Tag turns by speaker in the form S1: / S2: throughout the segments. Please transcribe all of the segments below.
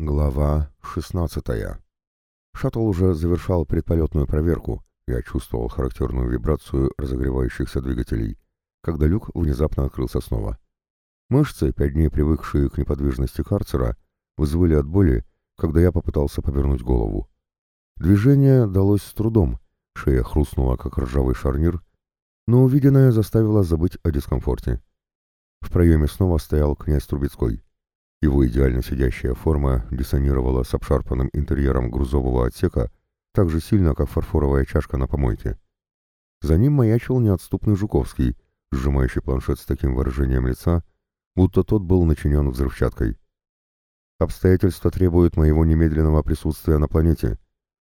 S1: Глава 16 Шаттл уже завершал предполетную проверку. Я чувствовал характерную вибрацию разогревающихся двигателей, когда люк внезапно открылся снова. Мышцы, пять дней привыкшие к неподвижности карцера, вызвали от боли, когда я попытался повернуть голову. Движение далось с трудом, шея хрустнула, как ржавый шарнир, но увиденное заставило забыть о дискомфорте. В проеме снова стоял князь Трубецкой. Его идеально сидящая форма диссонировала с обшарпанным интерьером грузового отсека так же сильно, как фарфоровая чашка на помойке. За ним маячил неотступный Жуковский, сжимающий планшет с таким выражением лица, будто тот был начинен взрывчаткой. «Обстоятельства требуют моего немедленного присутствия на планете»,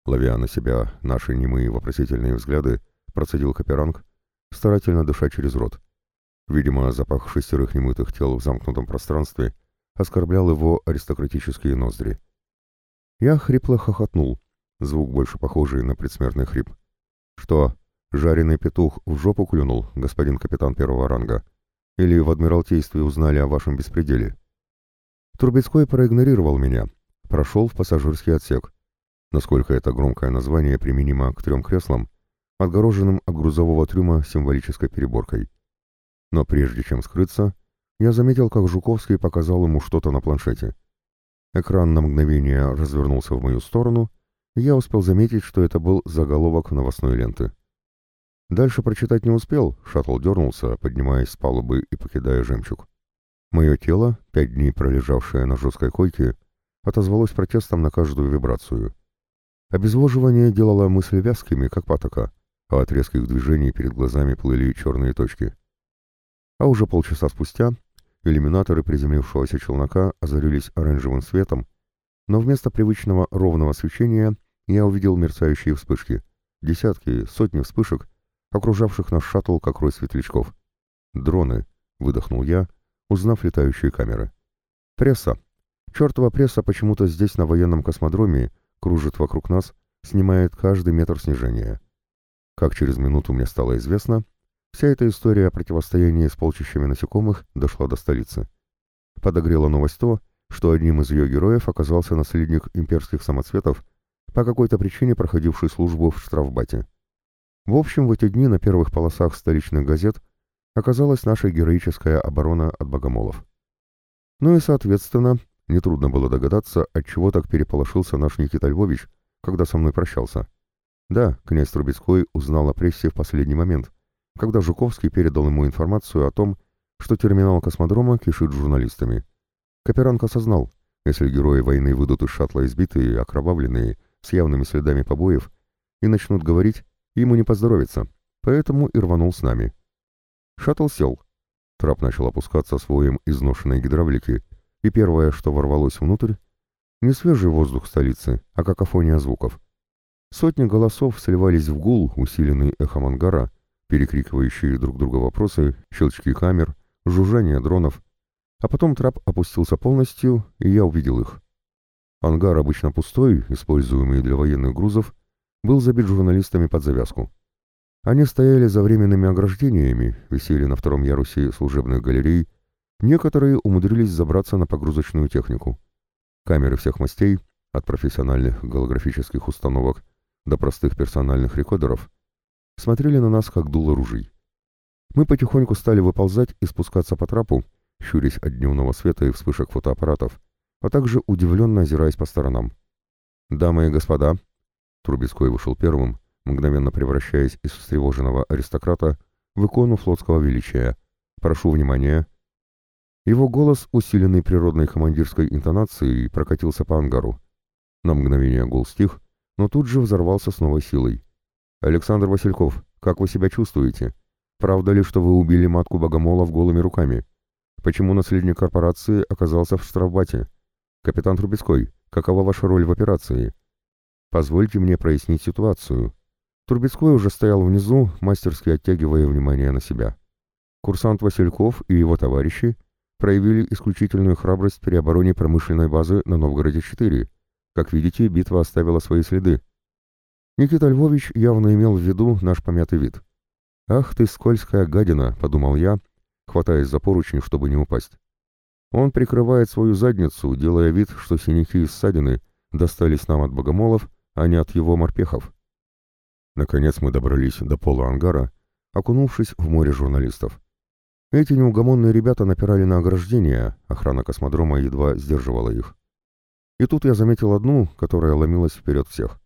S1: ловя на себя наши немые вопросительные взгляды, процедил Каперанг, старательно дыша через рот. Видимо, запах шестерых немытых тел в замкнутом пространстве — оскорблял его аристократические ноздри. Я хрипло хохотнул, звук больше похожий на предсмертный хрип. «Что, жареный петух в жопу клюнул, господин капитан первого ранга? Или в Адмиралтействе узнали о вашем беспределе?» Трубецкой проигнорировал меня, прошел в пассажирский отсек. Насколько это громкое название применимо к трем креслам, отгороженным от грузового трюма символической переборкой. Но прежде чем скрыться, я заметил, как Жуковский показал ему что-то на планшете. Экран на мгновение развернулся в мою сторону, и я успел заметить, что это был заголовок новостной ленты. Дальше прочитать не успел, шаттл дернулся, поднимаясь с палубы и покидая жемчуг. Мое тело, пять дней пролежавшее на жесткой койке, отозвалось протестом на каждую вибрацию. Обезвоживание делало мысли вязкими, как патока, а от резких движений перед глазами плыли черные точки. А уже полчаса спустя Иллюминаторы приземлившегося челнока озарились оранжевым светом, но вместо привычного ровного свечения я увидел мерцающие вспышки. Десятки, сотни вспышек, окружавших наш шаттл как рой светлячков. «Дроны», — выдохнул я, узнав летающие камеры. «Пресса. Чертова пресса почему-то здесь, на военном космодроме, кружит вокруг нас, снимает каждый метр снижения. Как через минуту мне стало известно, Вся эта история о противостоянии с полчищами насекомых дошла до столицы. Подогрела новость то, что одним из ее героев оказался наследник имперских самоцветов, по какой-то причине проходивший службу в штрафбате. В общем, в эти дни на первых полосах столичных газет оказалась наша героическая оборона от богомолов. Ну и, соответственно, нетрудно было догадаться, от чего так переполошился наш Никита Львович, когда со мной прощался. Да, князь Трубецкой узнал о прессе в последний момент, когда Жуковский передал ему информацию о том, что терминал космодрома кишит журналистами. Каперанг осознал, если герои войны выйдут из шаттла избитые, окровавленные, с явными следами побоев, и начнут говорить, ему не поздоровится, поэтому и рванул с нами. Шаттл сел. Трап начал опускаться своим изношенной гидравлики, и первое, что ворвалось внутрь, не свежий воздух столицы, а какофония звуков. Сотни голосов сливались в гул, усиленный эхом ангара, перекрикивающие друг друга вопросы, щелчки камер, жужжание дронов. А потом трап опустился полностью, и я увидел их. Ангар, обычно пустой, используемый для военных грузов, был забит журналистами под завязку. Они стояли за временными ограждениями, висели на втором ярусе служебных галерей, некоторые умудрились забраться на погрузочную технику. Камеры всех мастей, от профессиональных голографических установок до простых персональных рекордеров, смотрели на нас, как дуло ружей. Мы потихоньку стали выползать и спускаться по трапу, щурясь от дневного света и вспышек фотоаппаратов, а также удивленно озираясь по сторонам. «Дамы и господа!» Трубецкой вышел первым, мгновенно превращаясь из встревоженного аристократа в икону флотского величия. «Прошу внимания!» Его голос, усиленный природной командирской интонацией, прокатился по ангару. На мгновение гул стих, но тут же взорвался с новой силой. «Александр Васильков, как вы себя чувствуете? Правда ли, что вы убили матку Богомолов голыми руками? Почему наследник корпорации оказался в штрафбате? Капитан Трубецкой, какова ваша роль в операции? Позвольте мне прояснить ситуацию». Трубецкой уже стоял внизу, мастерски оттягивая внимание на себя. Курсант Васильков и его товарищи проявили исключительную храбрость при обороне промышленной базы на Новгороде-4. Как видите, битва оставила свои следы. Никита Львович явно имел в виду наш помятый вид. «Ах ты, скользкая гадина!» — подумал я, хватаясь за поручень, чтобы не упасть. Он прикрывает свою задницу, делая вид, что синяки и ссадины достались нам от богомолов, а не от его морпехов. Наконец мы добрались до пола ангара, окунувшись в море журналистов. Эти неугомонные ребята напирали на ограждение, охрана космодрома едва сдерживала их. И тут я заметил одну, которая ломилась вперед всех.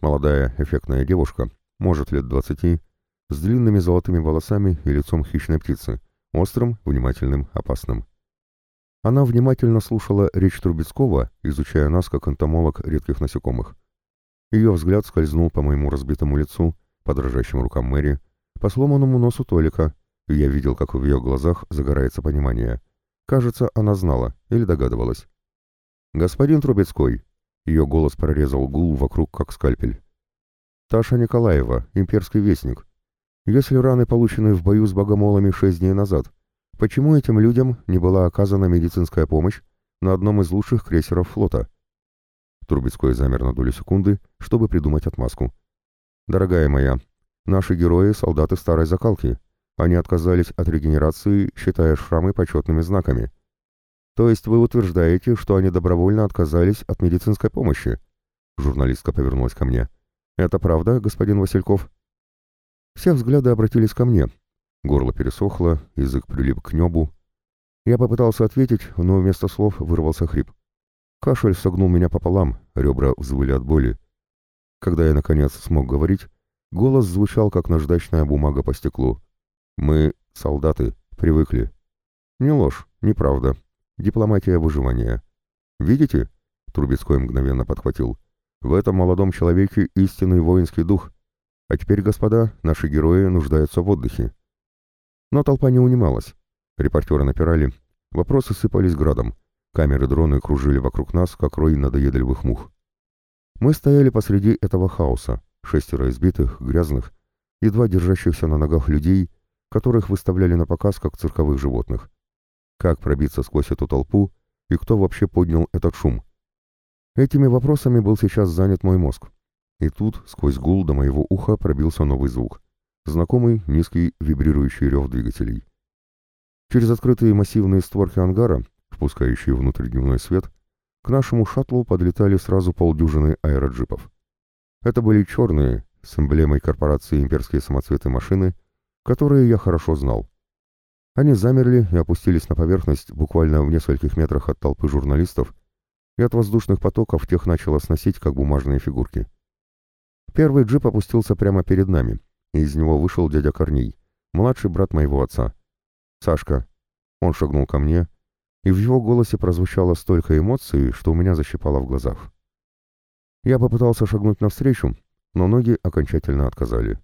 S1: Молодая, эффектная девушка, может, лет двадцати, с длинными золотыми волосами и лицом хищной птицы, острым, внимательным, опасным. Она внимательно слушала речь Трубецкого, изучая нас как энтомолог редких насекомых. Ее взгляд скользнул по моему разбитому лицу, по дрожащим рукам Мэри, по сломанному носу Толика, и я видел, как в ее глазах загорается понимание. Кажется, она знала или догадывалась. «Господин Трубецкой!» Ее голос прорезал гул вокруг, как скальпель. «Таша Николаева, имперский вестник. Если раны получены в бою с богомолами шесть дней назад, Почему этим людям не была оказана медицинская помощь на одном из лучших крейсеров флота? Трубецкой замер на долю секунды, чтобы придумать отмазку. «Дорогая моя, наши герои — солдаты старой закалки. Они отказались от регенерации, считая шрамы почетными знаками. То есть вы утверждаете, что они добровольно отказались от медицинской помощи?» Журналистка повернулась ко мне. «Это правда, господин Васильков?» Все взгляды обратились ко мне, Горло пересохло, язык прилип к небу. Я попытался ответить, но вместо слов вырвался хрип. Кашель согнул меня пополам, ребра взвыли от боли. Когда я, наконец, смог говорить, голос звучал, как наждачная бумага по стеклу. «Мы, солдаты, привыкли». Не ложь, неправда. Дипломатия выживания. «Видите?» — Трубецкой мгновенно подхватил. «В этом молодом человеке истинный воинский дух. А теперь, господа, наши герои нуждаются в отдыхе. Но толпа не унималась. Репортеры напирали, вопросы сыпались градом. Камеры-дроны кружили вокруг нас, как рой надоедливых мух. Мы стояли посреди этого хаоса, шестеро избитых, грязных, едва держащихся на ногах людей, которых выставляли на показ как цирковых животных. Как пробиться сквозь эту толпу и кто вообще поднял этот шум? Этими вопросами был сейчас занят мой мозг. И тут, сквозь гул до моего уха, пробился новый звук. Знакомый низкий вибрирующий рев двигателей. Через открытые массивные створки ангара, впускающие внутрь дневной свет, к нашему шаттлу подлетали сразу полдюжины аэроджипов. Это были черные, с эмблемой корпорации «Имперские самоцветы» машины, которые я хорошо знал. Они замерли и опустились на поверхность буквально в нескольких метрах от толпы журналистов, и от воздушных потоков тех начало сносить, как бумажные фигурки. Первый джип опустился прямо перед нами, и из него вышел дядя Корней, младший брат моего отца. «Сашка». Он шагнул ко мне, и в его голосе прозвучало столько эмоций, что у меня защипало в глазах. Я попытался шагнуть навстречу, но ноги окончательно отказали.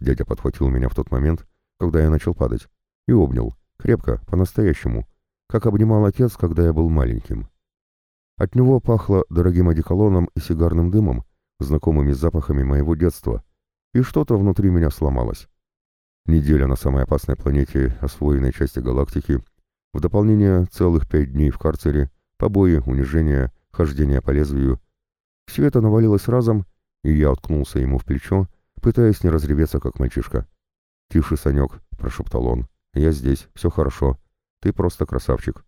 S1: Дядя подхватил меня в тот момент, когда я начал падать, и обнял, крепко, по-настоящему, как обнимал отец, когда я был маленьким. От него пахло дорогим одеколоном и сигарным дымом, знакомыми запахами моего детства, и что-то внутри меня сломалось. Неделя на самой опасной планете освоенной части галактики, в дополнение целых пять дней в карцере, побои, унижения, хождение по лезвию. Все это навалилось разом, и я уткнулся ему в плечо, пытаясь не разреветься, как мальчишка. «Тише, Санек», — прошептал он, — «я здесь, все хорошо. Ты просто красавчик».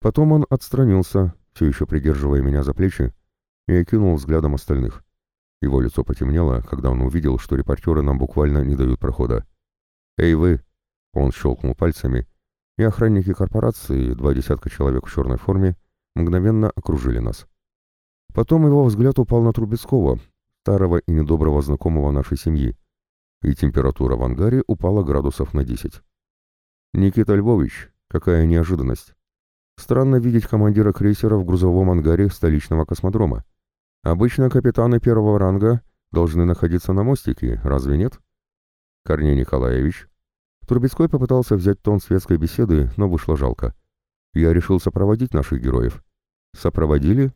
S1: Потом он отстранился, все еще придерживая меня за плечи, и окинул взглядом остальных. Его лицо потемнело, когда он увидел, что репортеры нам буквально не дают прохода. «Эй, вы!» Он щелкнул пальцами, и охранники корпорации, два десятка человек в черной форме, мгновенно окружили нас. Потом его взгляд упал на Трубецкого, старого и недоброго знакомого нашей семьи, и температура в ангаре упала градусов на десять. «Никита Львович, какая неожиданность! Странно видеть командира крейсера в грузовом ангаре столичного космодрома. Обычно капитаны первого ранга должны находиться на мостике, разве нет? Корней Николаевич. Трубецкой попытался взять тон светской беседы, но вышло жалко. Я решил сопроводить наших героев. Сопроводили?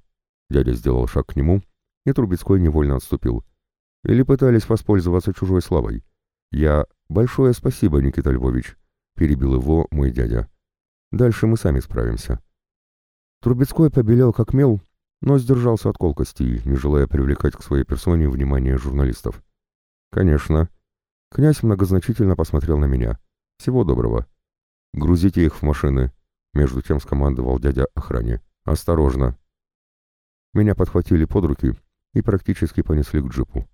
S1: Дядя сделал шаг к нему, и Трубецкой невольно отступил. Или пытались воспользоваться чужой славой. Я... Большое спасибо, Никита Львович, перебил его мой дядя. Дальше мы сами справимся. Трубецкой побелел как мел но сдержался от колкостей, не желая привлекать к своей персоне внимание журналистов. «Конечно». Князь многозначительно посмотрел на меня. «Всего доброго. Грузите их в машины. Между тем скомандовал дядя охране. «Осторожно!» Меня подхватили под руки и практически понесли к джипу.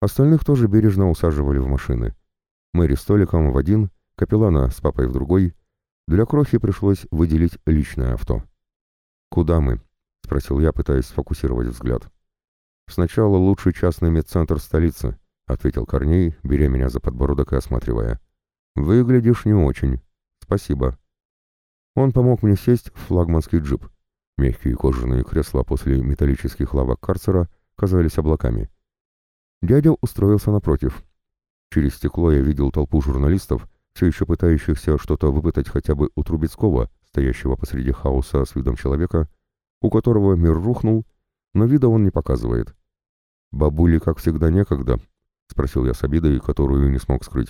S1: Остальных тоже бережно усаживали в машины. Мэри с Толиком в один, капеллана с папой в другой. Для Крохи пришлось выделить личное авто. «Куда мы?» — спросил я, пытаясь сфокусировать взгляд. «Сначала лучший частный медцентр столицы», — ответил Корней, беря меня за подбородок и осматривая. «Выглядишь не очень. Спасибо». Он помог мне сесть в флагманский джип. Мягкие кожаные кресла после металлических лавок карцера казались облаками. Дядя устроился напротив. Через стекло я видел толпу журналистов, все еще пытающихся что-то выпытать хотя бы у Трубецкого, стоящего посреди хаоса с видом человека, у которого мир рухнул, но вида он не показывает. «Бабули, как всегда, некогда?» — спросил я с обидой, которую не смог скрыть.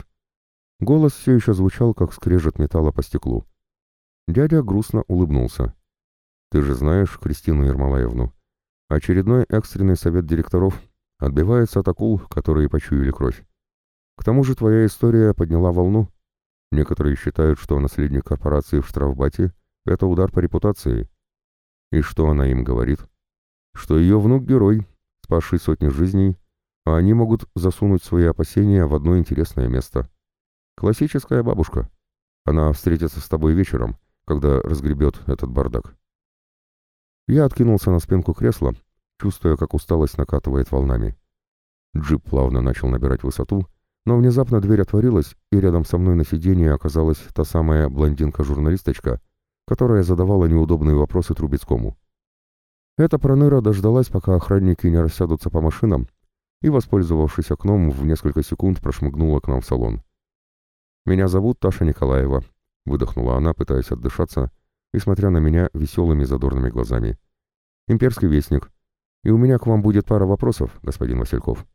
S1: Голос все еще звучал, как скрежет металла по стеклу. Дядя грустно улыбнулся. «Ты же знаешь Кристину Ермолаевну. Очередной экстренный совет директоров отбивается от акул, которые почуяли кровь. К тому же твоя история подняла волну. Некоторые считают, что наследник корпорации в штрафбате — это удар по репутации. И что она им говорит? Что ее внук — герой, спасший сотни жизней, а они могут засунуть свои опасения в одно интересное место. Классическая бабушка. Она встретится с тобой вечером, когда разгребет этот бардак. Я откинулся на спинку кресла, чувствуя, как усталость накатывает волнами. Джип плавно начал набирать высоту, но внезапно дверь отворилась, и рядом со мной на сиденье оказалась та самая блондинка-журналисточка, которая задавала неудобные вопросы Трубецкому. Эта проныра дождалась, пока охранники не рассядутся по машинам, и, воспользовавшись окном, в несколько секунд прошмыгнула к нам в салон. «Меня зовут Таша Николаева», — выдохнула она, пытаясь отдышаться, и смотря на меня веселыми задорными глазами. «Имперский вестник. И у меня к вам будет пара вопросов, господин Васильков».